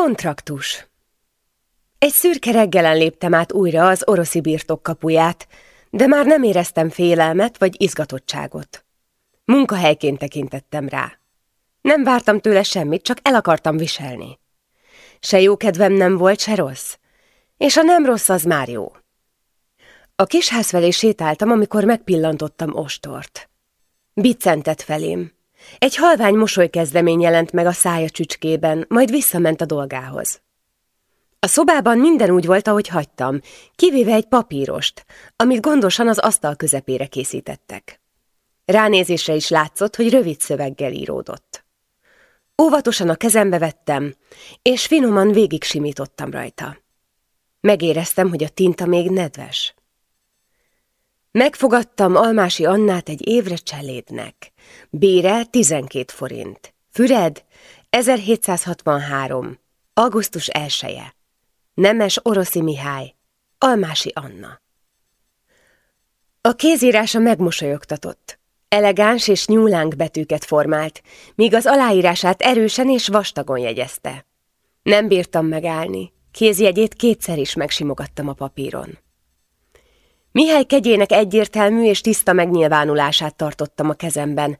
Kontraktus Egy szürke reggelen léptem át újra az oroszi birtok kapuját, de már nem éreztem félelmet vagy izgatottságot. Munkahelyként tekintettem rá. Nem vártam tőle semmit, csak el akartam viselni. Se jó kedvem nem volt, se rossz. És a nem rossz, az már jó. A kisház felé sétáltam, amikor megpillantottam ostort. Biccentett felém. Egy halvány mosolykezdemény jelent meg a szája csücskében, majd visszament a dolgához. A szobában minden úgy volt, ahogy hagytam, kivéve egy papírost, amit gondosan az asztal közepére készítettek. Ránézésre is látszott, hogy rövid szöveggel íródott. Óvatosan a kezembe vettem, és finoman végig simítottam rajta. Megéreztem, hogy a tinta még nedves. Megfogadtam Almási Annát egy évre cselédnek. Bére 12 forint. Füred 1763. Augusztus 1 -e. Nemes Oroszi Mihály. Almási Anna. A kézírása megmosolyogtatott. Elegáns és nyúlánk betűket formált, míg az aláírását erősen és vastagon jegyezte. Nem bírtam megállni. Kézjegyét kétszer is megsimogattam a papíron. Mihály kegyének egyértelmű és tiszta megnyilvánulását tartottam a kezemben,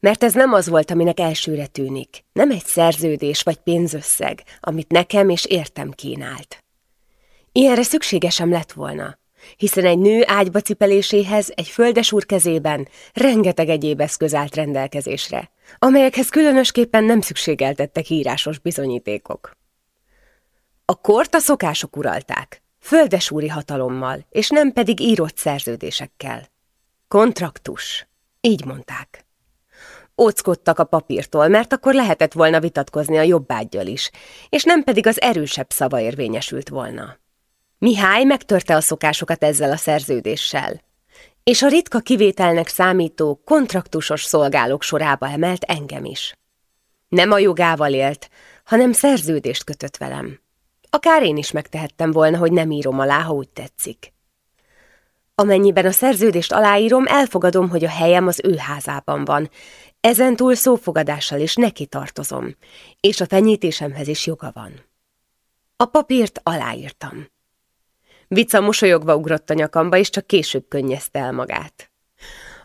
mert ez nem az volt, aminek elsőre tűnik, nem egy szerződés vagy pénzösszeg, amit nekem és értem kínált. Ilyenre szükségesem lett volna, hiszen egy nő ágyba cipeléséhez egy földes úr kezében rengeteg egyéb eszköz állt rendelkezésre, amelyekhez különösképpen nem szükségeltettek írásos bizonyítékok. A kort a szokások uralták, földesúri hatalommal, és nem pedig írott szerződésekkel. Kontraktus, így mondták. Óckodtak a papírtól, mert akkor lehetett volna vitatkozni a jobbágyjal is, és nem pedig az erősebb szava érvényesült volna. Mihály megtörte a szokásokat ezzel a szerződéssel, és a ritka kivételnek számító kontraktusos szolgálók sorába emelt engem is. Nem a jogával élt, hanem szerződést kötött velem. Akár én is megtehettem volna, hogy nem írom alá, ha úgy tetszik. Amennyiben a szerződést aláírom, elfogadom, hogy a helyem az ő házában van. Ezentúl szófogadással is neki tartozom, és a fenyítésemhez is joga van. A papírt aláírtam. Vica mosolyogva ugrott a nyakamba, és csak később könnyezte el magát.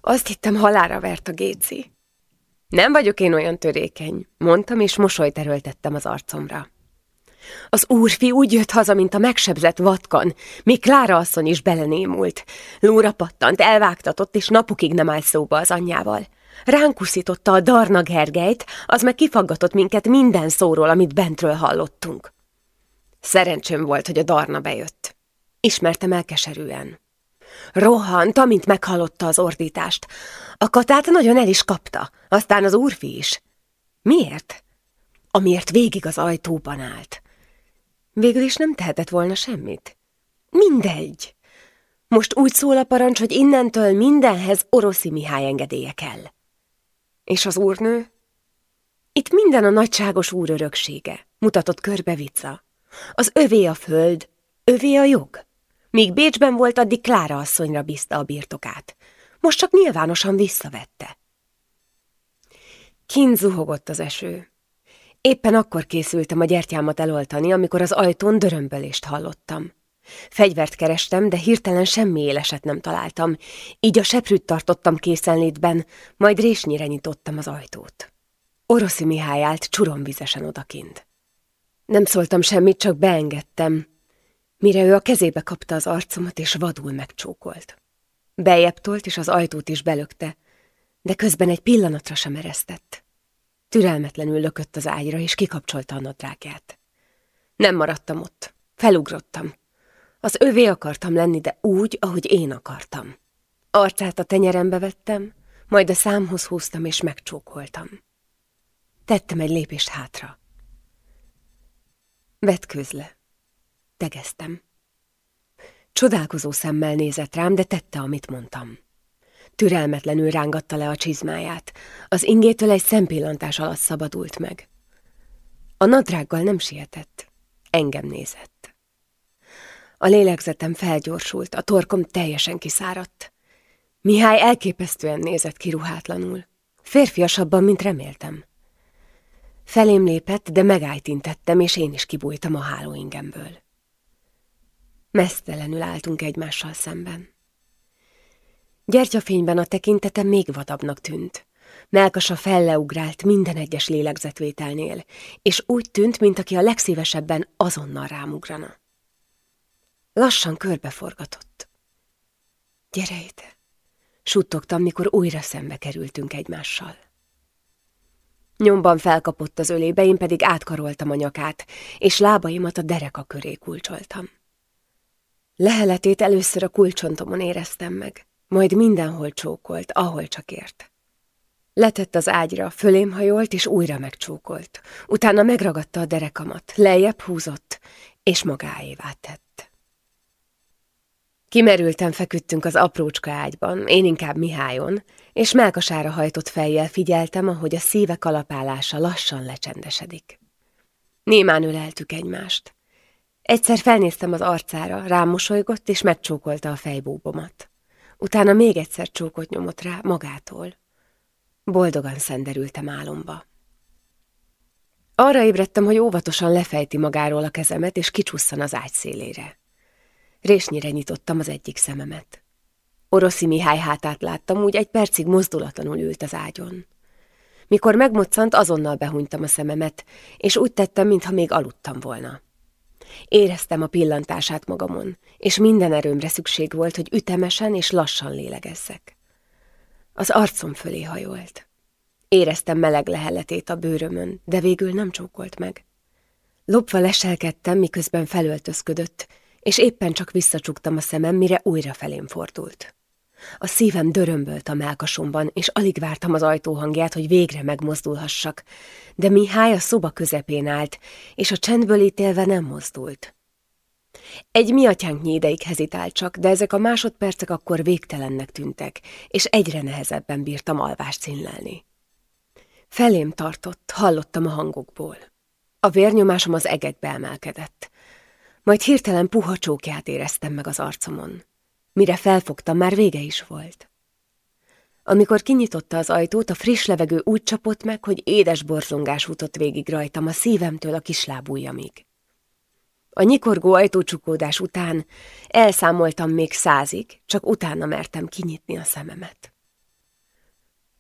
Azt hittem, halára vert a Géci. Nem vagyok én olyan törékeny, mondtam, és mosolyt erőltettem az arcomra. Az úrfi úgy jött haza, mint a megsebzett vatkan, még Klára asszony is belenémult. Lóra pattant, elvágtatott, és napokig nem állt szóba az anyjával. Ránk a Darna Gergelyt, az meg kifaggatott minket minden szóról, amit bentről hallottunk. Szerencsém volt, hogy a Darna bejött. Ismertem el keserűen. Rohant, amint meghallotta az ordítást. A katát nagyon el is kapta, aztán az úrfi is. Miért? Amiért végig az ajtóban állt. Végül is nem tehetett volna semmit. Mindegy. Most úgy szól a parancs, hogy innentől mindenhez Oroszi Mihály engedélye kell. És az úrnő? Itt minden a nagyságos úr öröksége, mutatott körbe vicca. Az övé a föld, övé a jog. Míg Bécsben volt, addig Klára asszonyra bízta a birtokát. Most csak nyilvánosan visszavette. Kint zuhogott az eső. Éppen akkor készültem a gyertyámat eloltani, amikor az ajtón dörömbölést hallottam. Fegyvert kerestem, de hirtelen semmi éleset nem találtam, így a seprűt tartottam készenlétben, majd résnyire nyitottam az ajtót. Oroszi Mihály állt csuromvizesen odakint. Nem szóltam semmit, csak beengedtem, mire ő a kezébe kapta az arcomat, és vadul megcsókolt. Bejebb tolt, és az ajtót is belökte, de közben egy pillanatra sem eresztett. Türelmetlenül lökött az ágyra, és kikapcsolta a nadrágját. Nem maradtam ott. Felugrottam. Az övé akartam lenni, de úgy, ahogy én akartam. Arcát a tenyerembe vettem, majd a számhoz húztam, és megcsókoltam. Tettem egy lépést hátra. Vetkőzle. Tegeztem. Csodálkozó szemmel nézett rám, de tette, amit mondtam. Türelmetlenül rángatta le a csizmáját. Az ingétől egy szempillantás alatt szabadult meg. A nadrággal nem sietett. Engem nézett. A lélegzetem felgyorsult, a torkom teljesen kiszáradt. Mihály elképesztően nézett ki ruhátlanul. Férfiasabban, mint reméltem. Felém lépett, de megájtintettem, és én is kibújtam a hálóingemből. Mesztelenül álltunk egymással szemben. Gyertyafényben a tekintetem még vadabbnak tűnt. Melkasa felleugrált minden egyes lélegzetvételnél, és úgy tűnt, mint aki a legszívesebben azonnal rámugrana. Lassan körbeforgatott. Gyere ide! Suttogtam, mikor újra szembe kerültünk egymással. Nyomban felkapott az ölébe, én pedig átkaroltam a nyakát, és lábaimat a dereka köré kulcsoltam. Leheletét először a kulcsontomon éreztem meg, majd mindenhol csókolt, ahol csak ért. Letett az ágyra, fölém hajolt, és újra megcsókolt. Utána megragadta a derekamat, lejjebb húzott, és magáévá tett. Kimerülten feküdtünk az aprócska ágyban, én inkább Mihályon, és melkasára hajtott fejjel figyeltem, ahogy a szíve kalapálása lassan lecsendesedik. Némán öleltük egymást. Egyszer felnéztem az arcára, rám mosolygott, és megcsókolta a fejbóbomat. Utána még egyszer csókot nyomott rá magától. Boldogan szenderültem álomba. Arra ébredtem, hogy óvatosan lefejti magáról a kezemet, és kicsusszan az ágy szélére. Résnyire nyitottam az egyik szememet. Oroszi Mihály hátát láttam, úgy egy percig mozdulatlanul ült az ágyon. Mikor megmoccant, azonnal behunytam a szememet, és úgy tettem, mintha még aludtam volna. Éreztem a pillantását magamon, és minden erőmre szükség volt, hogy ütemesen és lassan lélegezzek. Az arcom fölé hajolt. Éreztem meleg leheletét a bőrömön, de végül nem csókolt meg. Lopva leselkedtem, miközben felöltözködött, és éppen csak visszacsuktam a szemem, mire újra felém fordult. A szívem dörömbölt a melkasomban, és alig vártam az ajtó hangját, hogy végre megmozdulhassak, de Mihály a szoba közepén állt, és a csendből ítélve nem mozdult. Egy mi atyánknyi ideig hezitált csak, de ezek a másodpercek akkor végtelennek tűntek, és egyre nehezebben bírtam alvást színlelni. Felém tartott, hallottam a hangokból. A vérnyomásom az egekbe emelkedett. Majd hirtelen puha csókját éreztem meg az arcomon. Mire felfogtam, már vége is volt. Amikor kinyitotta az ajtót, a friss levegő úgy csapott meg, hogy édes borzongás futott végig rajtam a szívemtől a kislábújamig. A nyikorgó ajtócsukódás után elszámoltam még százig, csak utána mertem kinyitni a szememet.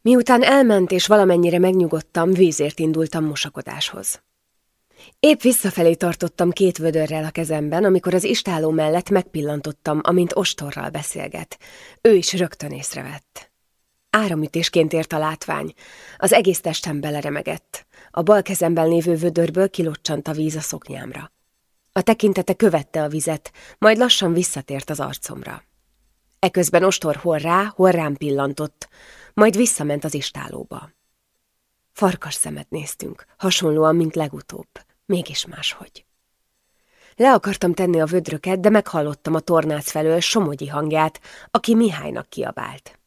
Miután elment és valamennyire megnyugodtam, vízért indultam mosakodáshoz. Épp visszafelé tartottam két vödörrel a kezemben, amikor az istáló mellett megpillantottam, amint ostorral beszélget. Ő is rögtön észrevett. Áramütésként ért a látvány. Az egész testem beleremegett. A bal kezemben lévő vödörből kilocsant a víz a szoknyámra. A tekintete követte a vizet, majd lassan visszatért az arcomra. Eközben ostor hol rá, hol rám pillantott, majd visszament az istálóba. Farkas szemet néztünk, hasonlóan, mint legutóbb, mégis máshogy. Le akartam tenni a vödröket, de meghallottam a tornác felől Somogyi hangját, aki Mihálynak kiabált.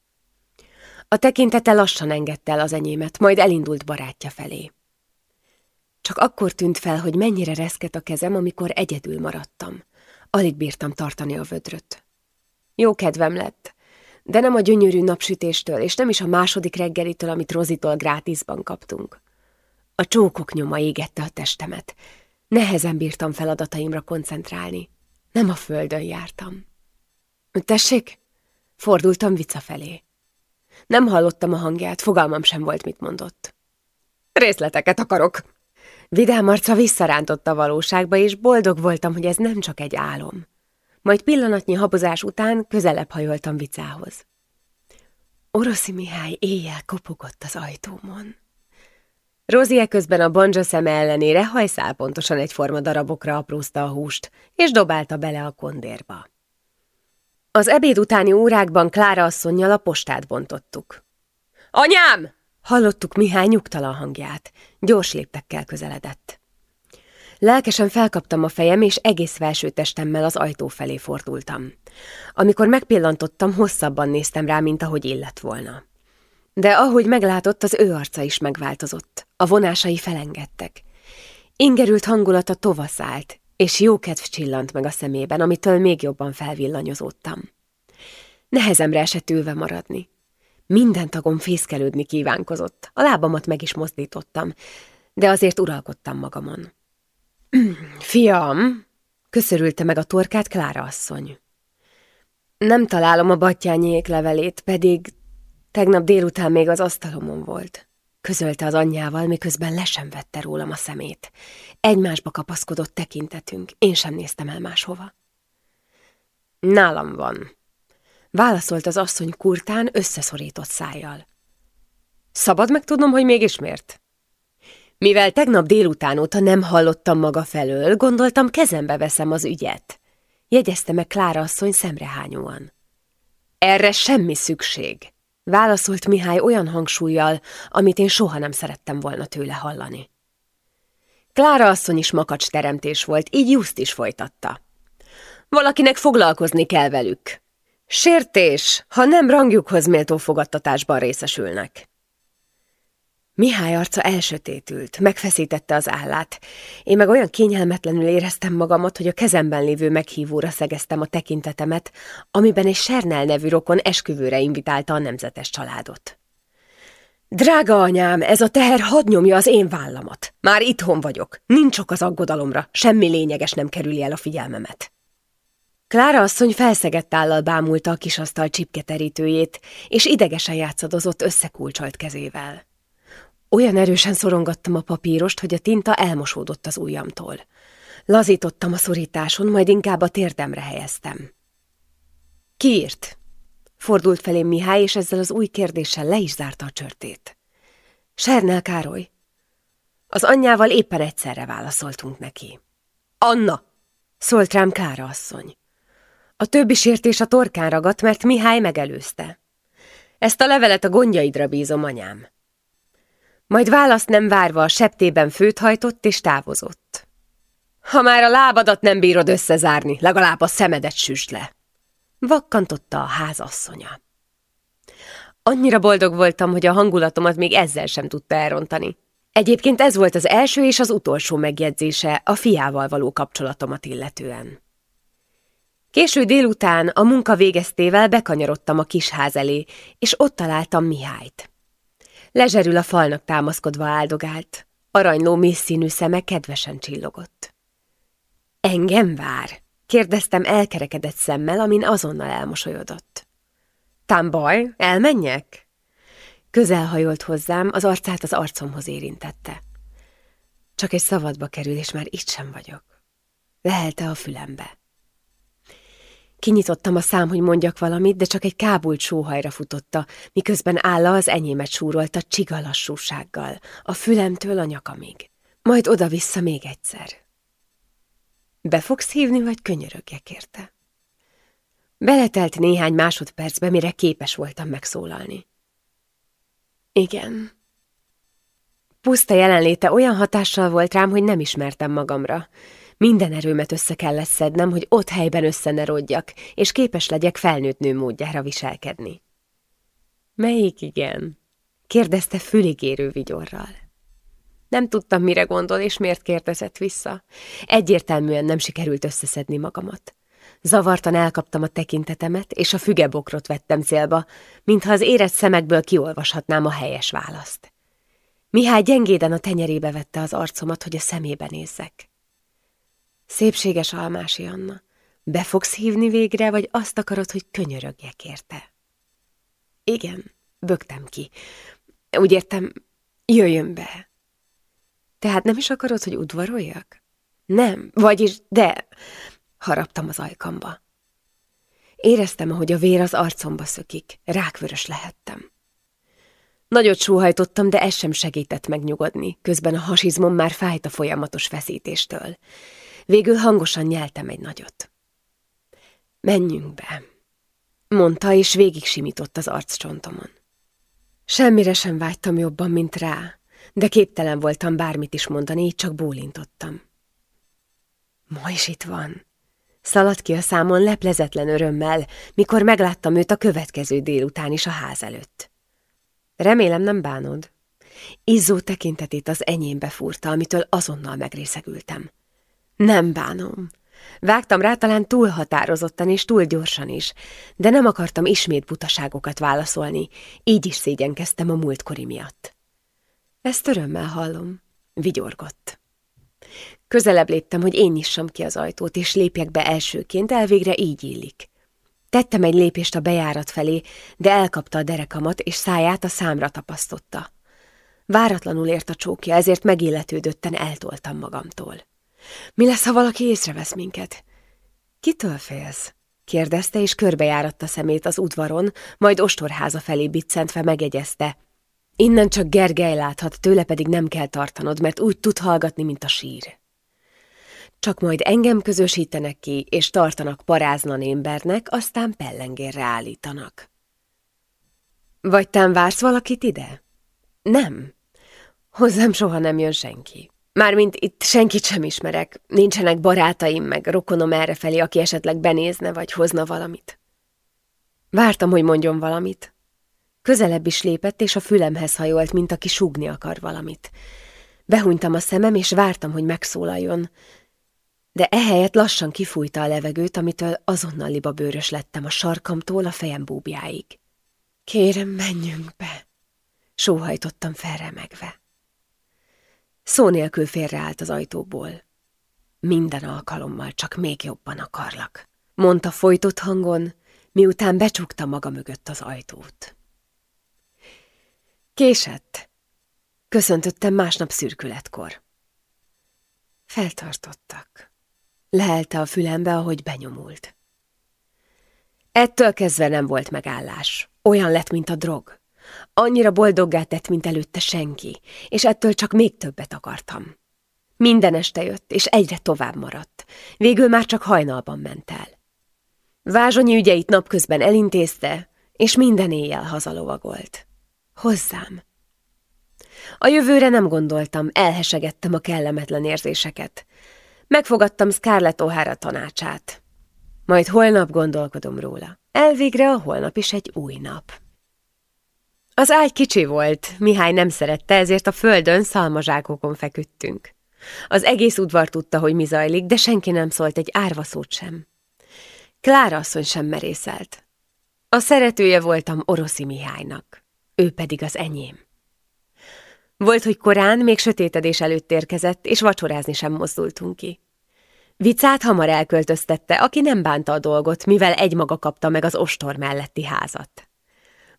A tekintete lassan engedte el az enyémet, majd elindult barátja felé. Csak akkor tűnt fel, hogy mennyire reszket a kezem, amikor egyedül maradtam. Alig bírtam tartani a vödröt. Jó kedvem lett, de nem a gyönyörű napsütéstől, és nem is a második reggelitől, amit Rozitól grátisban kaptunk. A csókok nyoma égette a testemet. Nehezen bírtam feladataimra koncentrálni. Nem a földön jártam. Tessék? Fordultam Vica felé. Nem hallottam a hangját, fogalmam sem volt, mit mondott. Részleteket akarok. Vidám arca visszarántott a valóságba, és boldog voltam, hogy ez nem csak egy álom. Majd pillanatnyi habozás után közelebb hajoltam Vicához. Oroszi Mihály éjjel kopogott az ajtómon. Rosie közben a banja szeme ellenére hajszál pontosan egyforma darabokra aprózta a húst, és dobálta bele a kondérba. Az ebéd utáni órákban Klára asszonynal a postát bontottuk. – Anyám! – hallottuk Mihály nyugtalan hangját. Gyors léptekkel közeledett. Lelkesen felkaptam a fejem, és egész felső testemmel az ajtó felé fordultam. Amikor megpillantottam, hosszabban néztem rá, mint ahogy illet volna. De ahogy meglátott, az ő arca is megváltozott. A vonásai felengedtek. Ingerült hangulata tovaszált, és jó kedv csillant meg a szemében, amitől még jobban felvillanyozódtam. Nehezemre esett ülve maradni. Minden tagom fészkelődni kívánkozott, a lábamat meg is mozdítottam, de azért uralkodtam magamon. Fiam, köszörülte meg a torkát Klára asszony. Nem találom a battyányék levelét, pedig tegnap délután még az asztalomon volt. Közölte az anyjával, miközben le sem vette rólam a szemét. Egymásba kapaszkodott tekintetünk, én sem néztem el máshova. Nálam van, válaszolt az asszony kurtán összeszorított szájjal. Szabad megtudnom, hogy mégis miért? Mivel tegnap délután óta nem hallottam maga felől, gondoltam, kezembe veszem az ügyet. Jegyezte meg Klára asszony szemrehányóan. Erre semmi szükség, válaszolt Mihály olyan hangsúlyjal, amit én soha nem szerettem volna tőle hallani. Klára asszony is makacs teremtés volt, így Just is folytatta. Valakinek foglalkozni kell velük. Sértés, ha nem rangjukhoz méltó fogadtatásban részesülnek. Mihály arca elsötétült, megfeszítette az állát. Én meg olyan kényelmetlenül éreztem magamat, hogy a kezemben lévő meghívóra szegeztem a tekintetemet, amiben egy Sernel nevű rokon esküvőre invitálta a nemzetes családot. Drága anyám, ez a teher hadd nyomja az én vállamat. Már itthon vagyok, nincs ok az aggodalomra, semmi lényeges nem kerüli el a figyelmemet. Klára asszony felszegett állal bámulta a kisasztal csipketerítőjét, és idegesen játszadozott összekulcsolt kezével. Olyan erősen szorongattam a papírost, hogy a tinta elmosódott az ujjamtól. Lazítottam a szorításon, majd inkább a térdemre helyeztem. Kiírt? Fordult felém Mihály, és ezzel az új kérdéssel le is zárta a csörtét. Sernel Károly. Az anyjával éppen egyszerre válaszoltunk neki. Anna! szólt rám Klára asszony. A többi sértés a torkán ragadt, mert Mihály megelőzte. Ezt a levelet a gondjaidra bízom, anyám. Majd választ nem várva a septében főt hajtott és távozott. Ha már a lábadat nem bírod összezárni, legalább a szemedet süsd le. Vakkantotta a házasszonya. Annyira boldog voltam, hogy a hangulatomat még ezzel sem tudta elrontani. Egyébként ez volt az első és az utolsó megjegyzése a fiával való kapcsolatomat illetően. Késő délután a munka végeztével bekanyarodtam a kis ház elé, és ott találtam Mihályt. Lezserül a falnak támaszkodva áldogált. Aranyló mészszínű szeme kedvesen csillogott. Engem vár? kérdeztem elkerekedett szemmel, amin azonnal elmosolyodott. Tám baj, elmenjek? Közelhajolt hozzám, az arcát az arcomhoz érintette. Csak egy szabadba kerül, és már itt sem vagyok. Lehelte a fülembe. Kinyitottam a szám, hogy mondjak valamit, de csak egy kábult sóhajra futotta, miközben álla az enyémet súrolta csiga lassúsággal, a fülemtől a nyakamig. Majd oda-vissza még egyszer. Be fogsz hívni, vagy könyörögjek érte? Beletelt néhány másodpercbe, mire képes voltam megszólalni. Igen. Puszta jelenléte olyan hatással volt rám, hogy nem ismertem magamra. Minden erőmet össze kellett szednem, hogy ott helyben összenerodjak, és képes legyek felnőtt nő módjára viselkedni. Melyik igen? kérdezte füligérő vigyorral. Nem tudtam, mire gondol, és miért kérdezett vissza. Egyértelműen nem sikerült összeszedni magamat. Zavartan elkaptam a tekintetemet, és a fügebokrot vettem célba, mintha az érett szemekből kiolvashatnám a helyes választ. Mihály gyengéden a tenyerébe vette az arcomat, hogy a szemébe nézzek. Szépséges Almási Anna, be fogsz hívni végre, vagy azt akarod, hogy könyörögjek érte? Igen, bögtem ki. Úgy értem, jöjjön be. Tehát nem is akarod, hogy udvaroljak? Nem, vagyis de... Haraptam az ajkamba. Éreztem, ahogy a vér az arcomba szökik, rákvörös lehettem. Nagyot sóhajtottam, de ez sem segített megnyugodni, közben a hasizmom már fájt a folyamatos feszítéstől. Végül hangosan nyeltem egy nagyot. Menjünk be, mondta, és végig simított az arccsontomon. Semmire sem vágytam jobban, mint rá, de képtelen voltam bármit is mondani, így csak bólintottam. Ma is itt van. Szaladt ki a számon leplezetlen örömmel, mikor megláttam őt a következő délután is a ház előtt. Remélem nem bánod. Izzó tekintetét az enyémbe fúrta, amitől azonnal megrészegültem. Nem bánom. Vágtam rá talán túl határozottan és túl gyorsan is, de nem akartam ismét butaságokat válaszolni, így is szégyenkeztem a múltkori miatt. Ezt örömmel hallom. Vigyorgott. Közelebb léptem, hogy én nyissam ki az ajtót, és lépjek be elsőként, elvégre így illik. Tettem egy lépést a bejárat felé, de elkapta a derekamat, és száját a számra tapasztotta. Váratlanul ért a csókja, ezért megilletődötten eltoltam magamtól. Mi lesz, ha valaki észrevesz minket? Kitől félsz? kérdezte, és körbejáratta szemét az udvaron, majd ostorháza felé biccentve megegyezte. Innen csak Gergely láthat, tőle pedig nem kell tartanod, mert úgy tud hallgatni, mint a sír. Csak majd engem közösítenek ki, és tartanak paráznan embernek, aztán pellengérre állítanak. Vagy tán vársz valakit ide? Nem. Hozzám soha nem jön senki. Mármint itt senkit sem ismerek, nincsenek barátaim meg rokonom errefelé, aki esetleg benézne vagy hozna valamit. Vártam, hogy mondjon valamit. Közelebb is lépett, és a fülemhez hajolt, mint aki súgni akar valamit. Behunytam a szemem, és vártam, hogy megszólaljon, de ehelyett lassan kifújta a levegőt, amitől azonnal libabőrös lettem a sarkamtól a fejem búbjáig. Kérem, menjünk be, sóhajtottam felremegve. Szó nélkül félreállt az ajtóból. Minden alkalommal csak még jobban akarlak, mondta folytott hangon, miután becsukta maga mögött az ajtót. Késett. Köszöntöttem másnap szürkületkor. Feltartottak. Lehelte a fülembe, ahogy benyomult. Ettől kezdve nem volt megállás. Olyan lett, mint a drog. Annyira boldoggá tett, mint előtte senki, és ettől csak még többet akartam. Minden este jött, és egyre tovább maradt. Végül már csak hajnalban ment el. Vázsonyi ügyeit napközben elintézte, és minden éjjel hazalovagolt. Hozzám. A jövőre nem gondoltam, elhesegettem a kellemetlen érzéseket. Megfogadtam Scarlett O'Hara tanácsát. Majd holnap gondolkodom róla. Elvégre a holnap is egy új nap. Az ágy kicsi volt, Mihály nem szerette, ezért a földön szalmazsákokon feküdtünk. Az egész udvar tudta, hogy mi zajlik, de senki nem szólt egy árva szót sem. Klára asszony sem merészelt. A szeretője voltam Oroszi Mihálynak, ő pedig az enyém. Volt, hogy korán, még sötétedés előtt érkezett, és vacsorázni sem mozdultunk ki. Vicát hamar elköltöztette, aki nem bánta a dolgot, mivel egymaga kapta meg az ostor melletti házat.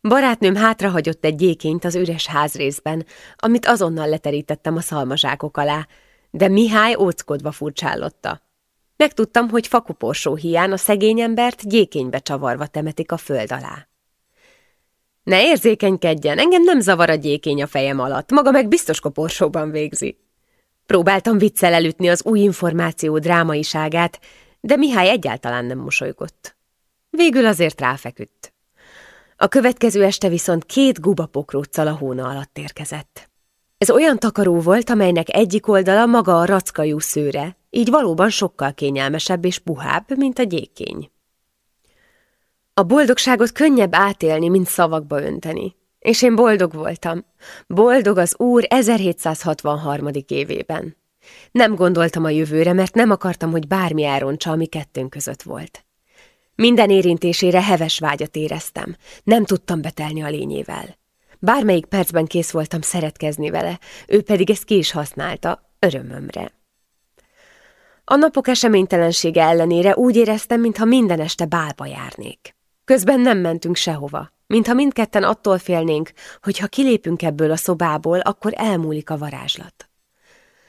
Barátnőm hátrahagyott egy gyékényt az üres házrészben, amit azonnal leterítettem a szalmazsákok alá, de Mihály óckodva furcsállotta. Megtudtam, hogy fakuporsó hián a szegény embert gyékénybe csavarva temetik a föld alá. Ne érzékenykedjen, engem nem zavar a gyékény a fejem alatt, maga meg biztos koporsóban végzi. Próbáltam viccel elütni az új információ drámaiságát, de Mihály egyáltalán nem mosolygott. Végül azért ráfeküdt. A következő este viszont két gubapokróccal a hóna alatt érkezett. Ez olyan takaró volt, amelynek egyik oldala maga a rackajú szőre, így valóban sokkal kényelmesebb és puhább, mint a gyékény. A boldogságot könnyebb átélni, mint szavakba önteni. És én boldog voltam. Boldog az Úr 1763. évében. Nem gondoltam a jövőre, mert nem akartam, hogy bármi elrontsa, ami kettőnk között volt. Minden érintésére heves vágyat éreztem. Nem tudtam betelni a lényével. Bármelyik percben kész voltam szeretkezni vele, ő pedig ezt ki is használta, örömömre. A napok eseménytelensége ellenére úgy éreztem, mintha minden este bálba járnék. Közben nem mentünk sehova, mintha mindketten attól félnénk, hogy ha kilépünk ebből a szobából, akkor elmúlik a varázslat.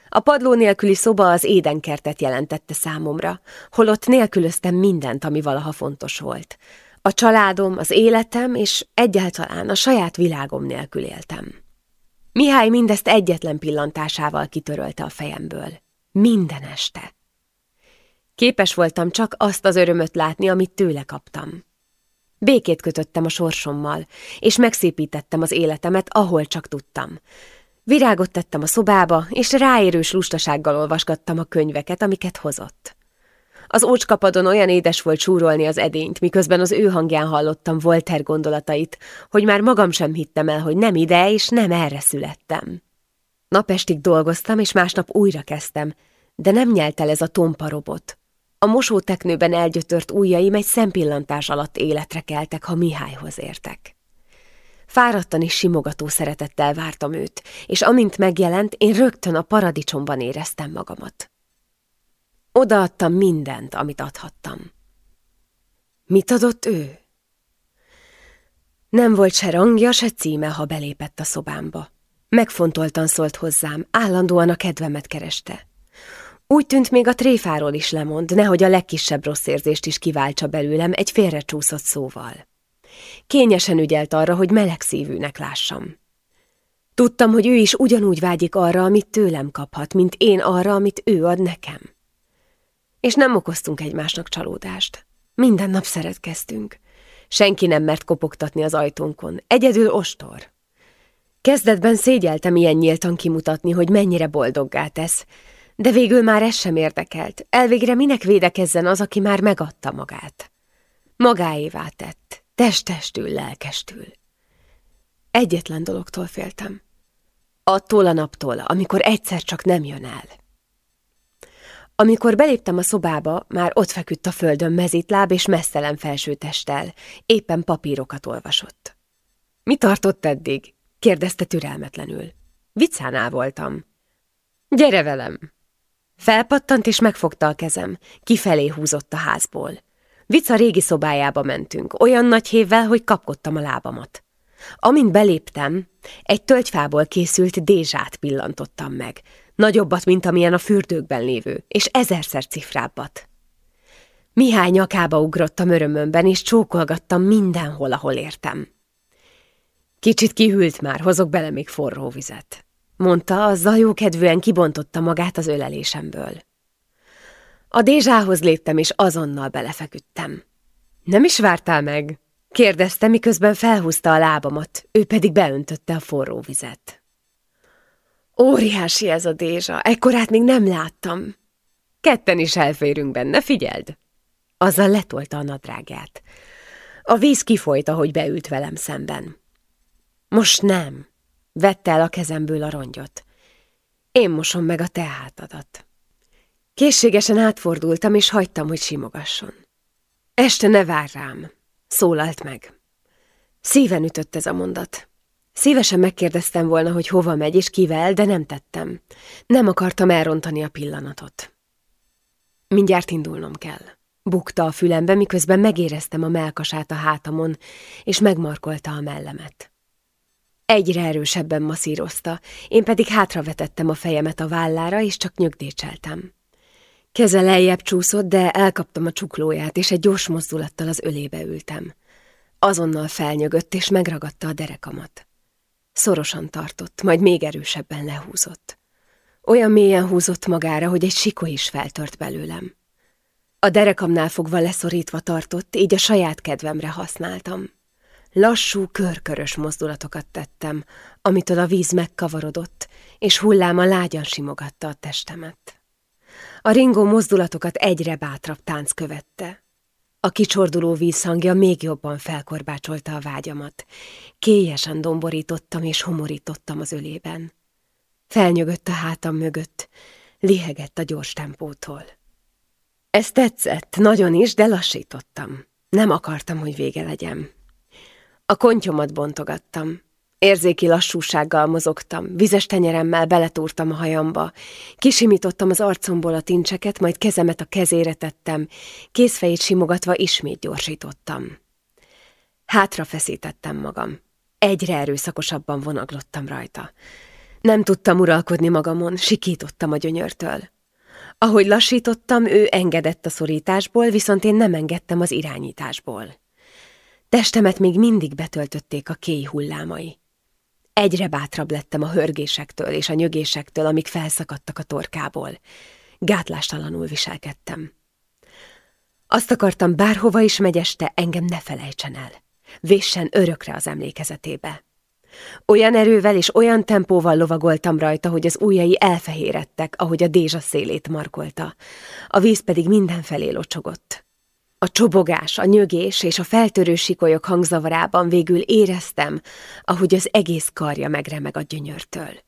A padló nélküli szoba az édenkertet jelentette számomra, holott nélkülöztem mindent, ami valaha fontos volt. A családom, az életem és egyáltalán a saját világom nélkül éltem. Mihály mindezt egyetlen pillantásával kitörölte a fejemből. Minden este. Képes voltam csak azt az örömöt látni, amit tőle kaptam. Békét kötöttem a sorsommal, és megszépítettem az életemet, ahol csak tudtam. Virágot tettem a szobába, és ráérős lustasággal olvasgattam a könyveket, amiket hozott. Az ócskapadon olyan édes volt súrolni az edényt, miközben az ő hangján hallottam Volter gondolatait, hogy már magam sem hittem el, hogy nem ide és nem erre születtem. Napestig dolgoztam, és másnap újra kezdtem, de nem nyelt el ez a tompa robot. A mosóteknőben elgyötört ujjaim egy szempillantás alatt életre keltek, ha Mihályhoz értek. Fáradtan és simogató szeretettel vártam őt, és amint megjelent, én rögtön a paradicsomban éreztem magamat. Odaadtam mindent, amit adhattam. Mit adott ő? Nem volt se rangja, se címe, ha belépett a szobámba. Megfontoltan szólt hozzám, állandóan a kedvemet kereste. Úgy tűnt még a tréfáról is lemond, nehogy a legkisebb rossz érzést is kiváltsa belőlem egy félrecsúszott szóval. Kényesen ügyelt arra, hogy meleg szívűnek lássam. Tudtam, hogy ő is ugyanúgy vágyik arra, amit tőlem kaphat, mint én arra, amit ő ad nekem. És nem okoztunk egymásnak csalódást. Minden nap szeretkeztünk. Senki nem mert kopogtatni az ajtónkon, egyedül ostor. Kezdetben szégyeltem ilyen nyíltan kimutatni, hogy mennyire boldoggá tesz, de végül már ez sem érdekelt. Elvégre minek védekezzen az, aki már megadta magát. Magáévá tett, testestül, lelkestül. Egyetlen dologtól féltem. Attól a naptól, amikor egyszer csak nem jön el. Amikor beléptem a szobába, már ott feküdt a földön mezitláb és messzelen felsőtesttel, éppen papírokat olvasott. Mi tartott eddig? kérdezte türelmetlenül. Viccánál voltam. Gyere velem! Felpattant és megfogta a kezem, kifelé húzott a házból. Vica régi szobájába mentünk, olyan nagy hévvel, hogy kapkodtam a lábamat. Amint beléptem, egy tölgyfából készült dézsát pillantottam meg, nagyobbat, mint amilyen a fürdőkben lévő, és ezerszer cifrábbat. Mihály nyakába ugrottam örömömben, és csókolgattam mindenhol, ahol értem. Kicsit kihűlt már, hozok bele még forró vizet, mondta, azzal jókedvűen kibontotta magát az ölelésemből. A dézsához léptem, és azonnal belefeküdtem. Nem is vártál meg? kérdezte, miközben felhúzta a lábamat, ő pedig beöntötte a forró vizet. Óriási ez a dézsa, ekkorát még nem láttam. Ketten is elférünk benne, figyeld! Azzal letolta a nadrágját. A víz kifolyt, ahogy beült velem szemben. Most nem. Vette el a kezemből a rongyot. Én mosom meg a te hátadat. Készségesen átfordultam, és hagytam, hogy simogasson. Este ne vár rám, szólalt meg. Szíven ütött ez a mondat. Szívesen megkérdeztem volna, hogy hova megy és kivel, de nem tettem. Nem akartam elrontani a pillanatot. Mindjárt indulnom kell. Bukta a fülembe, miközben megéreztem a melkasát a hátamon, és megmarkolta a mellemet. Egyre erősebben masszírozta, én pedig hátravetettem a fejemet a vállára, és csak nyögdécseltem. Keze lejjebb csúszott, de elkaptam a csuklóját, és egy gyors mozdulattal az ölébe ültem. Azonnal felnyögött, és megragadta a derekamat. Szorosan tartott, majd még erősebben lehúzott. Olyan mélyen húzott magára, hogy egy sikó is feltört belőlem. A derekamnál fogva leszorítva tartott, így a saját kedvemre használtam. Lassú, körkörös mozdulatokat tettem, amitől a víz megkavarodott, és hulláma lágyan simogatta a testemet. A ringó mozdulatokat egyre bátrabb tánc követte. A kicsorduló vízhangja még jobban felkorbácsolta a vágyamat. Kélyesen domborítottam és homorítottam az ölében. Felnyögött a hátam mögött, lihegett a gyors tempótól. Ez tetszett, nagyon is, de lassítottam. Nem akartam, hogy vége legyen. A kontyomat bontogattam. Érzéki lassúsággal mozogtam, vizes tenyeremmel beletúrtam a hajamba, kisimítottam az arcomból a tincseket, majd kezemet a kezére tettem, kézfejét simogatva ismét gyorsítottam. Hátra feszítettem magam. Egyre erőszakosabban vonaglottam rajta. Nem tudtam uralkodni magamon, sikítottam a gyönyörtől. Ahogy lassítottam, ő engedett a szorításból, viszont én nem engedtem az irányításból. Testemet még mindig betöltötték a kéj hullámai. Egyre bátrabb lettem a hörgésektől és a nyögésektől, amik felszakadtak a torkából. Gátlástalanul viselkedtem. Azt akartam, bárhova is megy este, engem ne felejtsen el. Véssen örökre az emlékezetébe. Olyan erővel és olyan tempóval lovagoltam rajta, hogy az ujjai elfehérettek, ahogy a dézsa szélét markolta. A víz pedig mindenfelé locsogott. A csobogás, a nyögés és a feltörő sikolyok hangzavarában végül éreztem, ahogy az egész karja megremeg a gyönyörtől.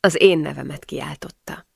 Az én nevemet kiáltotta.